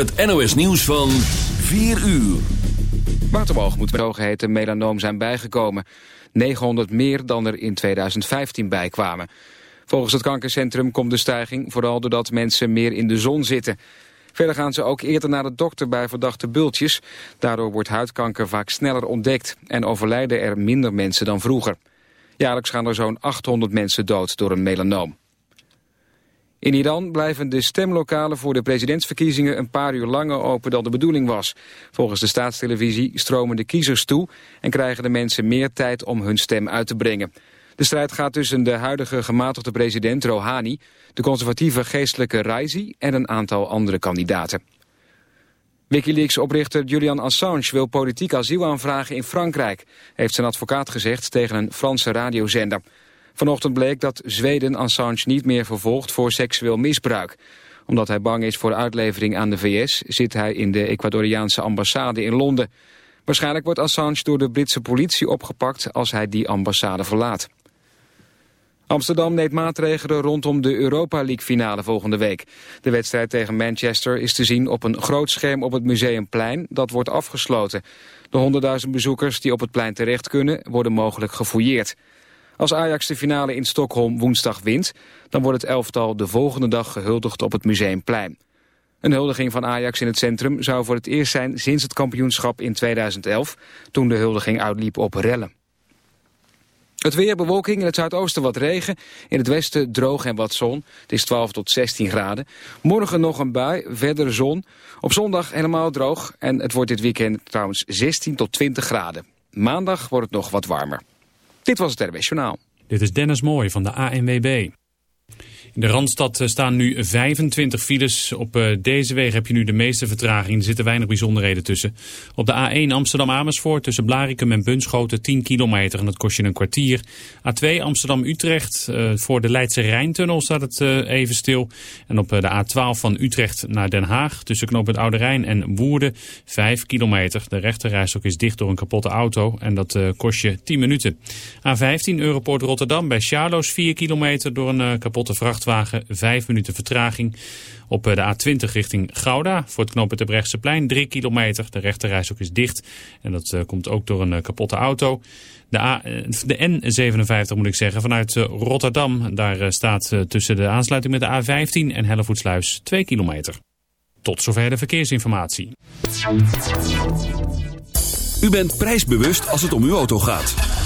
Het NOS nieuws van 4 uur. Waterboog moet met zogeheten melanoom zijn bijgekomen. 900 meer dan er in 2015 bijkwamen. Volgens het kankercentrum komt de stijging vooral doordat mensen meer in de zon zitten. Verder gaan ze ook eerder naar de dokter bij verdachte bultjes. Daardoor wordt huidkanker vaak sneller ontdekt en overlijden er minder mensen dan vroeger. Jaarlijks gaan er zo'n 800 mensen dood door een melanoom. In Iran blijven de stemlokalen voor de presidentsverkiezingen een paar uur langer open dan de bedoeling was. Volgens de staatstelevisie stromen de kiezers toe en krijgen de mensen meer tijd om hun stem uit te brengen. De strijd gaat tussen de huidige gematigde president Rouhani, de conservatieve geestelijke Raisi en een aantal andere kandidaten. Wikileaks-oprichter Julian Assange wil politiek asiel aanvragen in Frankrijk, heeft zijn advocaat gezegd tegen een Franse radiozender. Vanochtend bleek dat Zweden Assange niet meer vervolgt voor seksueel misbruik. Omdat hij bang is voor uitlevering aan de VS... zit hij in de Ecuadoriaanse ambassade in Londen. Waarschijnlijk wordt Assange door de Britse politie opgepakt... als hij die ambassade verlaat. Amsterdam neemt maatregelen rondom de Europa League finale volgende week. De wedstrijd tegen Manchester is te zien op een groot scherm op het Museumplein. Dat wordt afgesloten. De 100.000 bezoekers die op het plein terecht kunnen worden mogelijk gefouilleerd. Als Ajax de finale in Stockholm woensdag wint... dan wordt het elftal de volgende dag gehuldigd op het Museumplein. Een huldiging van Ajax in het centrum zou voor het eerst zijn... sinds het kampioenschap in 2011, toen de huldiging uitliep op rellen. Het weer, bewolking, in het zuidoosten wat regen. In het westen droog en wat zon. Het is 12 tot 16 graden. Morgen nog een bui, verder zon. Op zondag helemaal droog. En het wordt dit weekend trouwens 16 tot 20 graden. Maandag wordt het nog wat warmer. Dit was het RWS Journaal. Dit is Dennis Mooij van de ANWB. In de Randstad eh, staan nu 25 files. Op eh, deze wegen heb je nu de meeste vertraging. Er zitten weinig bijzonderheden tussen. Op de A1 Amsterdam-Amersfoort tussen Blarikum en Bunschoten 10 kilometer. En dat kost je een kwartier. A2 Amsterdam-Utrecht. Uh, voor de Leidse Rijntunnel staat het even stil. En op de A12 van Utrecht naar Den Haag tussen knooppunt Oude Rijn en Woerden 5 kilometer. De rechterrijstok is dicht door een kapotte auto. En dat kost je 10 minuten. A15 Europoort Rotterdam bij Charloes 4 kilometer door een kapotte vrachtwagen vrachtwagen 5 minuten vertraging. Op eh, de A20 richting Gouda voor het knooppunt plein 3 kilometer. De rechterreis is dicht en dat uh, komt ook door een uh, kapotte auto. De, A, de N57 moet ik zeggen vanuit Rotterdam. Daar staat tussen de aansluiting met de A15 en Hellevoetsluis 2 kilometer. Tot zover de verkeersinformatie. U bent prijsbewust als het om uw auto gaat.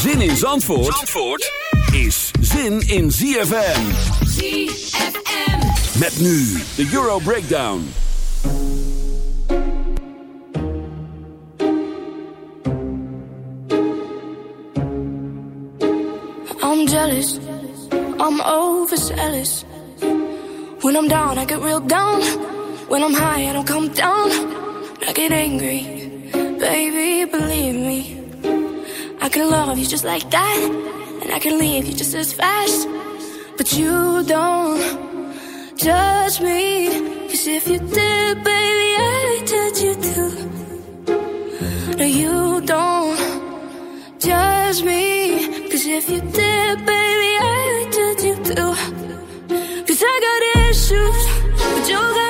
Zin in Zandvoort, Zandvoort is zin in ZFM. ZFM. Met nu de Euro Breakdown. I'm jealous. I'm overzealous. When I'm down, I get real down. When I'm high, I don't come down. I get angry. Baby, believe me. I can love you just like that. And I can leave you just as fast. But you don't judge me. Cause if you did, baby, I'd judge you too. No, you don't judge me. Cause if you did, baby, I'd judge you too. Cause I got issues, but you got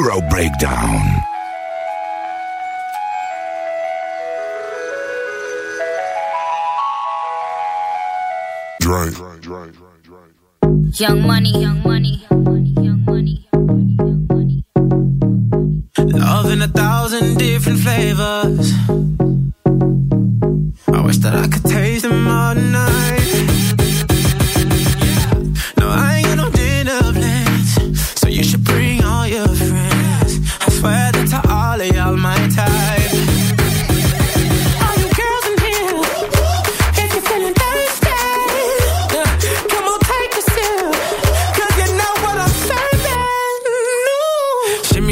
Euro Breakdown. Drink. Young money, young money,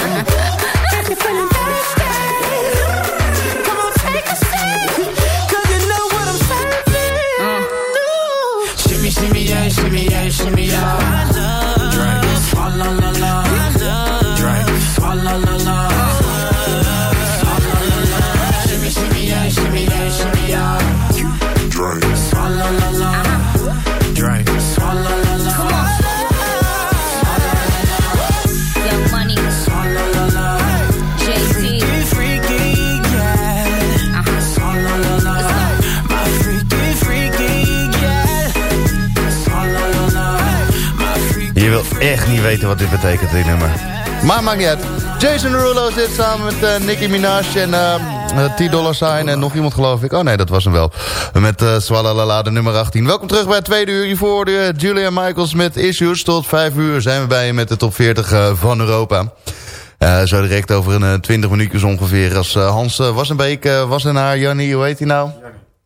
if you're thirsty, come on, take a sip, 'cause you know what I'm serving. No. Shimmy, shimmy, yeah, shimmy, yeah, shimmy, yeah. Swalla la la. Echt niet weten wat dit betekent, dit nummer. Maar maakt niet uit. Jason Derulo zit samen met uh, Nicki Minaj en uh, T-Dollar Sign en nog iemand geloof ik. Oh nee, dat was hem wel. Met uh, Swalalala, de nummer 18. Welkom terug bij het tweede uur. Hiervoor de Julia Michaels met Issues. Tot vijf uur zijn we bij je met de top 40 van Europa. Zo direct over een uh, 20 minuutjes ongeveer. Als Hans Wassenbeek, uh, Wassenaar, Jannie, hoe heet hij nou?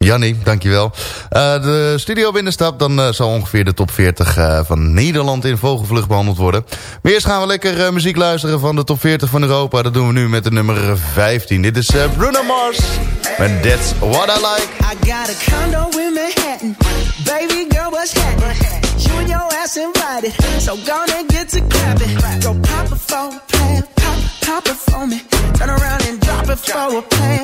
Jannie, dankjewel. Uh, de studio binnenstap, dan uh, zal ongeveer de top 40 uh, van Nederland in vogelvlucht behandeld worden. Maar eerst gaan we lekker muziek luisteren van de top 40 van Europa. Dat doen we nu met de nummer 15. Dit is Bruno Mars. And that's what I like. I got a condo in Manhattan. Baby girl, what's happening? You and your ass invited. So gonna get to clapping. Go pop a pop, pop it for me. Turn around and drop it for a.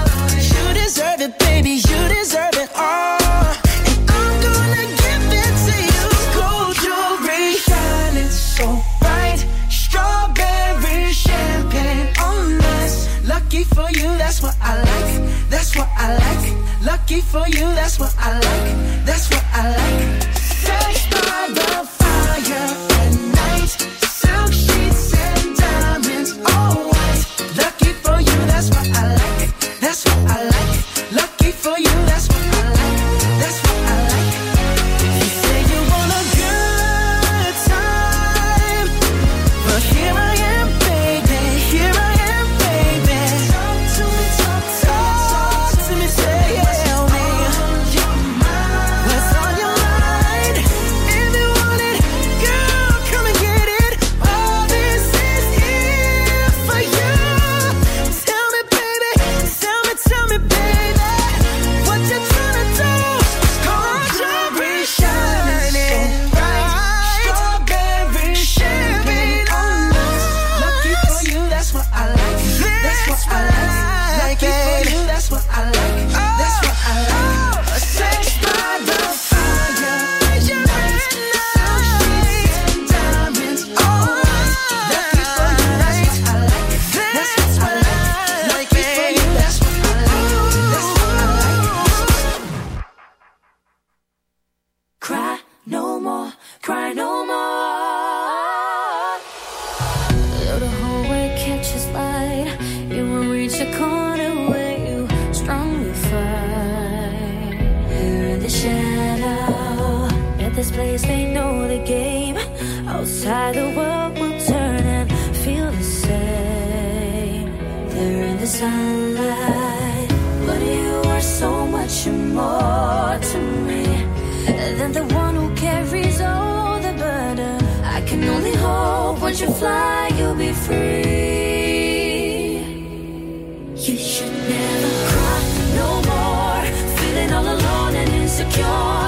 so bright. Strawberry champagne on us. Lucky for you, that's what I like. That's what I like. Lucky for you, that's what I like. That's what I like. Much more to me than the one who carries all the burden. I can only hope you fly, you'll be free. You should never cry no more. Feeling all alone and insecure.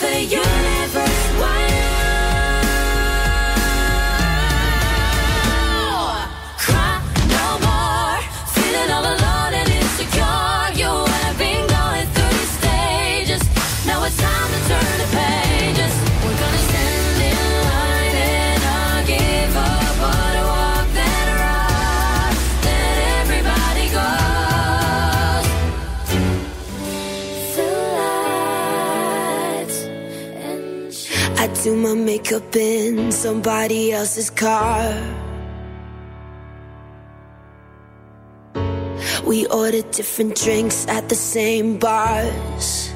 The universe? Do my makeup in somebody else's car. We order different drinks at the same bars.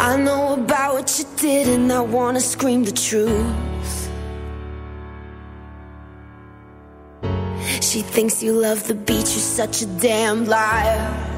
I know about what you did, and I wanna scream the truth. She thinks you love the beach, you're such a damn liar.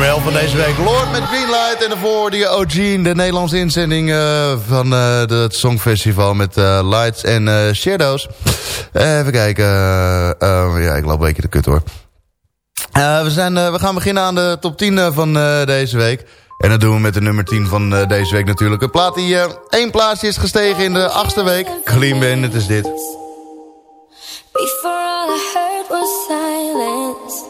nummer 11 van deze week. Lord met Greenlight. En daarvoor die OG, de Nederlandse inzending eh, van eh, het Songfestival met eh, Lights en Shadows. even kijken. eh, ja, ik loop een beetje de kut hoor. We, zijn, we gaan beginnen aan de top 10 eh, van deze week. En dat doen we met de nummer 10 van deze week natuurlijk. Een plaat die één plaatsje is gestegen in de achtste week. Clean Bandit is dit. Before all I heard was silence,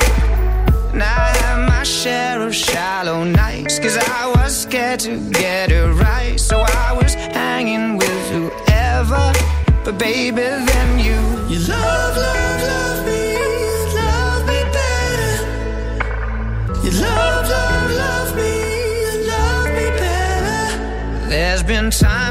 And I had my share of shallow nights, cause I was scared to get it right. So I was hanging with whoever, but baby, then you. You love, love, love me, love me better. You love, love, love me, love me better. There's been times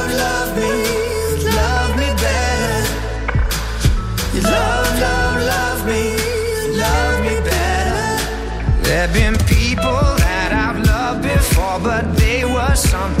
something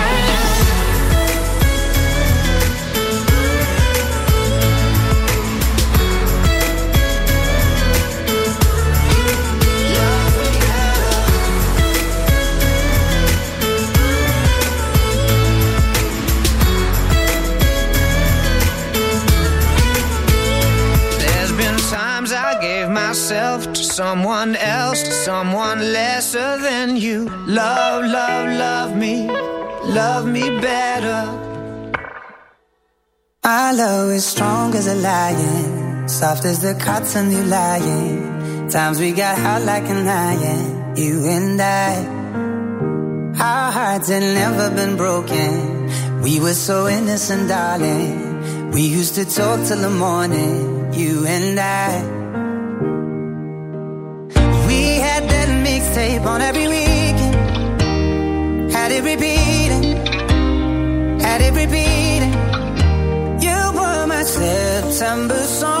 someone else, someone lesser than you. Love, love, love me, love me better. Our love is strong as a lion, soft as the cotton you lying. Times we got hot like an iron, you and I. Our hearts had never been broken. We were so innocent, darling. We used to talk till the morning, you and I. on every weekend. Had it repeating, had it repeating. You were my September song,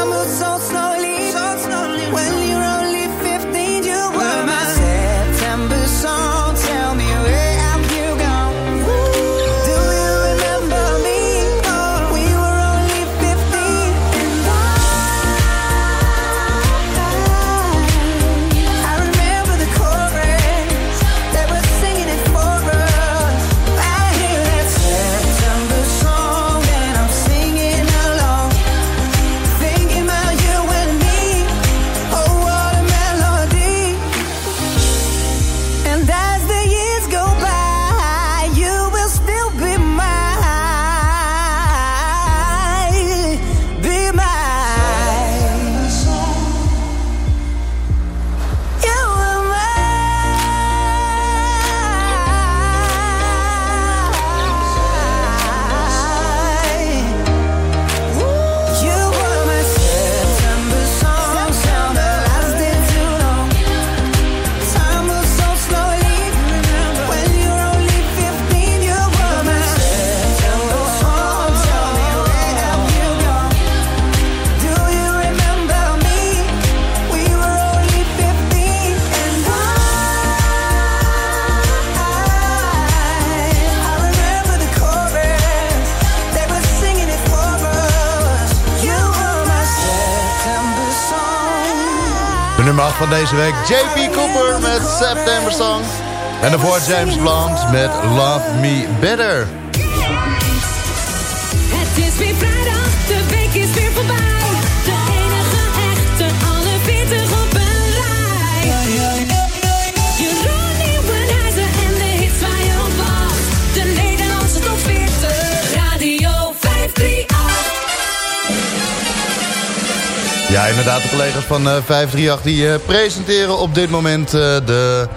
deze week. JP Cooper met September Song. En daarvoor James Blunt met Love Me Better. Het is weer vrijdag, de week is weer voorbij. Ja, inderdaad, de collega's van eh, 538 die eh, presenteren op dit moment eh, de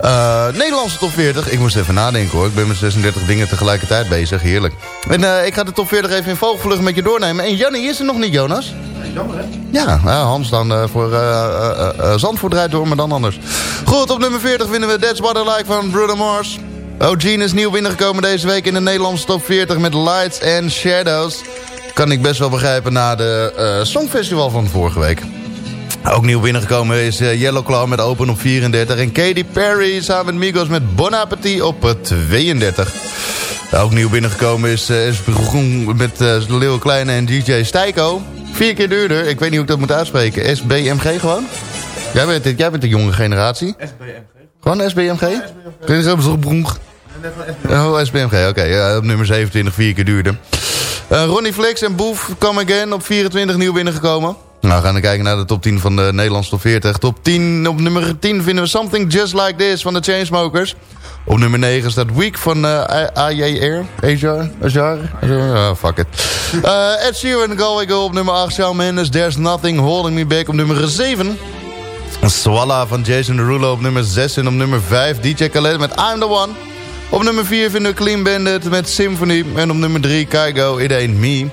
eh, Nederlandse top 40. Ik moest even nadenken hoor, ik ben met 36 dingen tegelijkertijd bezig, heerlijk. En eh, ik ga de top 40 even in vogelvlucht met je doornemen. En Jannie is er nog niet, Jonas. Jammer hè? Ja, Hans dan eh, voor eh, eh, eh, Zandvoort rijdt door, maar dan anders. Goed, op nummer 40 vinden we That's What I Like van Bruno Mars. O'Gene is nieuw binnengekomen deze week in de Nederlandse top 40 met Lights and Shadows. Kan ik best wel begrijpen na de eh, Songfestival van vorige week. Ook nieuw binnengekomen is eh, Yellow Claw met Open op 34. En Katy Perry samen met Migos met Bon Appetit op eh, 32. Ook nieuw binnengekomen is, eh, is met uh, Leeuw Kleine en DJ Stijko. Vier keer duurder. Ik weet niet hoe ik dat moet uitspreken. SBMG gewoon? Jij bent, jij bent de jonge generatie. SBMG. Gewoon SBMG? Zo broeg? Oh, SBMG, oké. Ja, op nummer 27, vier keer duurder. Eh, Ronnie Flex en Boef Come Again op 24 nieuw binnengekomen. Nou, we gaan dan kijken naar de top 10 van de Nederlandse top 40. Top 10, op nummer 10 vinden we Something Just Like This van de Chainsmokers. Op nummer 9 staat Week van uh, AJR. Ajar? Ajar? Ah, fuck it. Uh, Ed Sheeran, Galway Girl op nummer 8. Shawn Mendes, There's Nothing Holding Me Back op nummer 7. Swalla van Jason Derulo op nummer 6. En op nummer 5 DJ Khaled met I'm The One. Op nummer 4 vinden we Clean Bandit met Symphony. En op nummer 3 Kygo, It Ain't Me.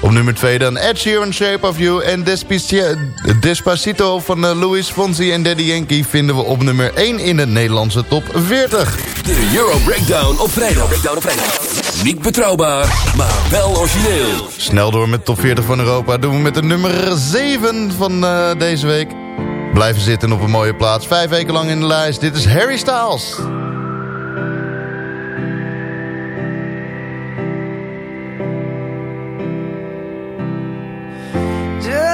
Op nummer 2 dan Ed Sheeran, Shape of You. En Despaci- Despacito van uh, Louis Fonsi en Daddy Yankee vinden we op nummer 1 in de Nederlandse top 40. De Euro Breakdown op vrijdag. Breakdown op vrijdag. Niet betrouwbaar, maar wel origineel. Snel door met top 40 van Europa. Doen we met de nummer 7 van uh, deze week. Blijven zitten op een mooie plaats. Vijf weken lang in de lijst. Dit is Harry Styles.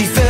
she fell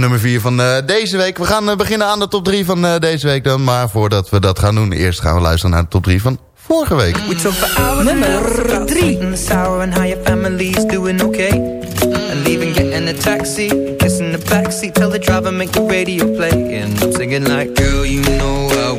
Nummer 4 van eh, deze week. We gaan eh, beginnen aan de top 3 van eh, deze week dan. Maar voordat we dat gaan doen, eerst gaan we luisteren naar de top 3 van vorige week. We took for hours Nummer 3 and sour and how your family's doing okay And leaving, getting a taxi Kissing the backseat Tell the driver make the radio play And I'm singing like Girl, you know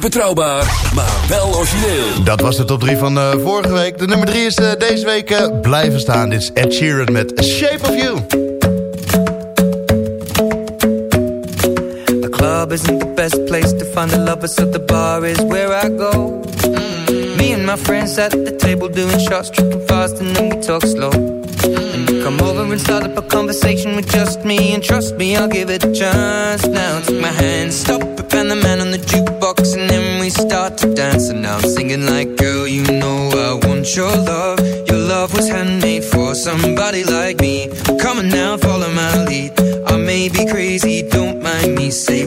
betrouwbaar, maar wel origineel. Dat was de top 3 van eh, vorige week. De nummer 3 is eh, deze week eh, blijven staan. Dit is Ed Sheeran met Shape of You. The club isn't the best place to find the lovers, so the bar is where I go. Me and my friends at the table doing shots, tripping fast, and then we talk slow. And come over and start up a conversation with just me, and trust me, I'll give it a chance. Now take my hand, stop it, and the man on the we start to dance. And now I'm singing like, girl, you know I want your love. Your love was handmade for somebody like me. Come on now, follow my lead. I may be crazy, don't mind me. Say,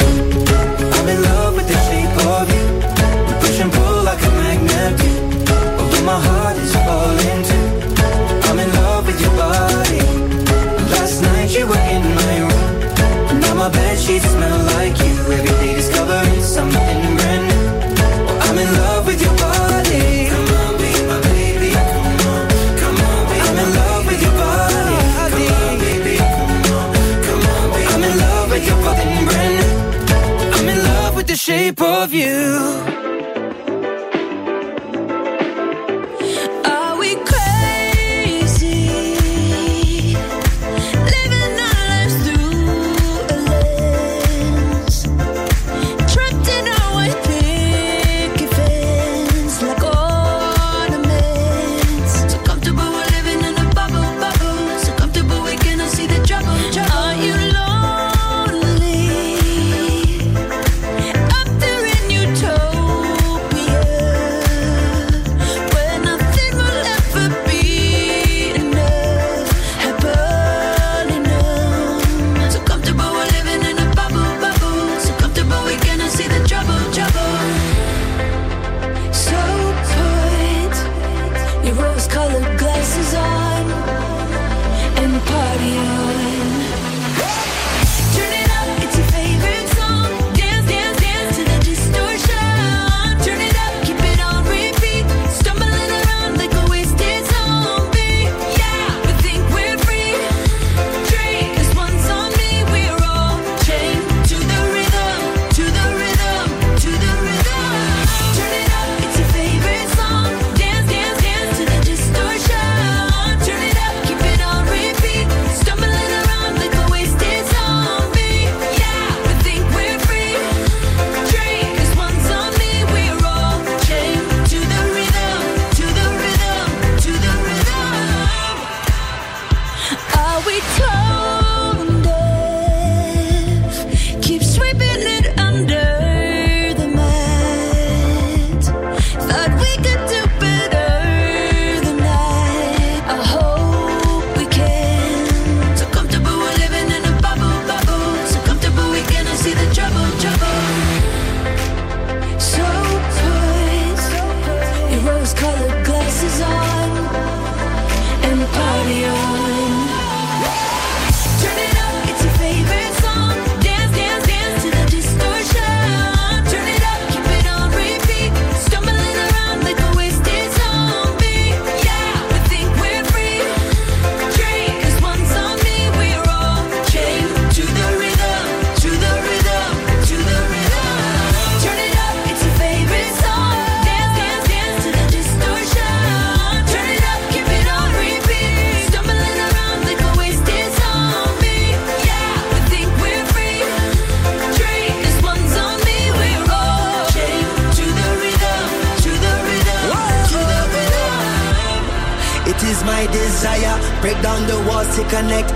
Of you.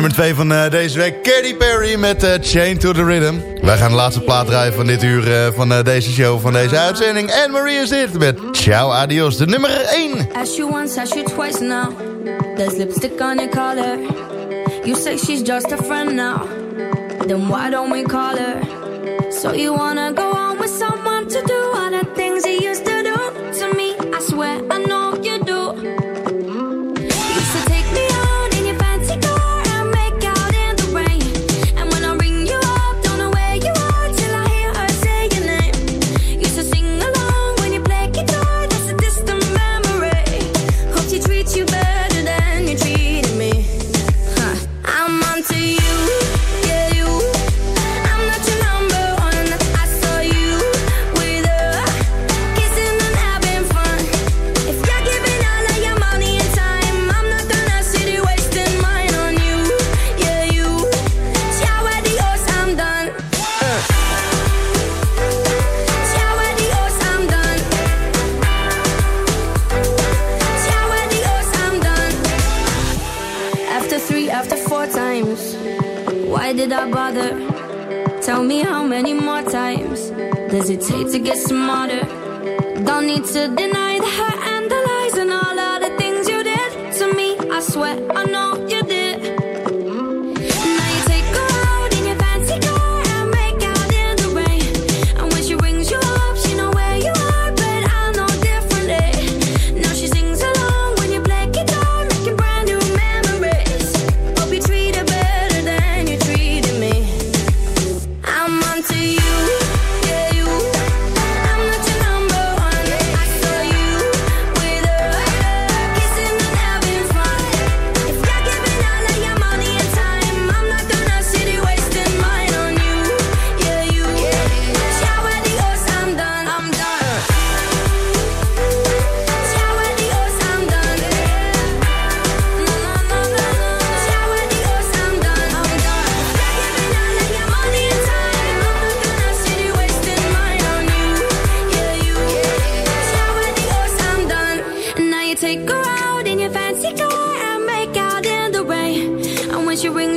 nummer 2 van uh, deze week. Katy Perry met uh, Chain to the Rhythm. Wij gaan de laatste plaat draaien van dit uur uh, van deze show, van deze uitzending. En Marie is dit met Ciao Adios, de nummer 1. As you once, as you twice now. There's lipstick on your collar. You say she's just a friend now. Then why don't we call her? So you wanna go on with someone?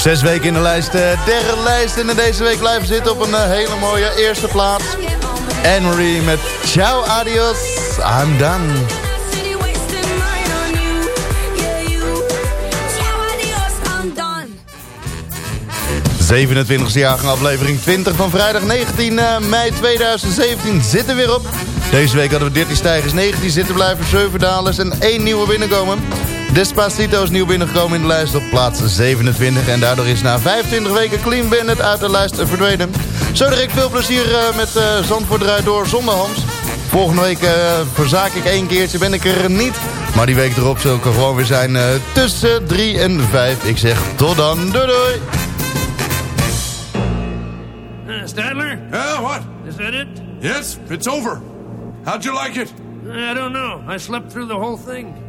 Zes weken in de lijst, eh, derde lijst. En in deze week blijven zitten op een eh, hele mooie eerste plaats. Anne-Marie met Ciao Adios, I'm Done. 27e jaargang aflevering 20 van vrijdag 19 eh, mei 2017 zit er weer op. Deze week hadden we 13 stijgers, 19 zittenblijvers, 7 dalers en 1 nieuwe binnenkomen. Despacito is nieuw binnengekomen in de lijst op plaats 27. En daardoor is na 25 weken Clean Bandit uit de lijst verdwenen. Zo direct veel plezier eh, met uh, Zandvoort eruit door zonder Hams. Volgende week uh, verzaak ik één keertje, ben ik er niet. Maar die week erop zul ik er gewoon weer zijn uh, tussen 3 en 5. Ik zeg tot dan, doei doei! Uh, Stadler? Yeah, what? Is that it? Yes, it's over. How'd you like it? I don't know. I slept through the whole thing.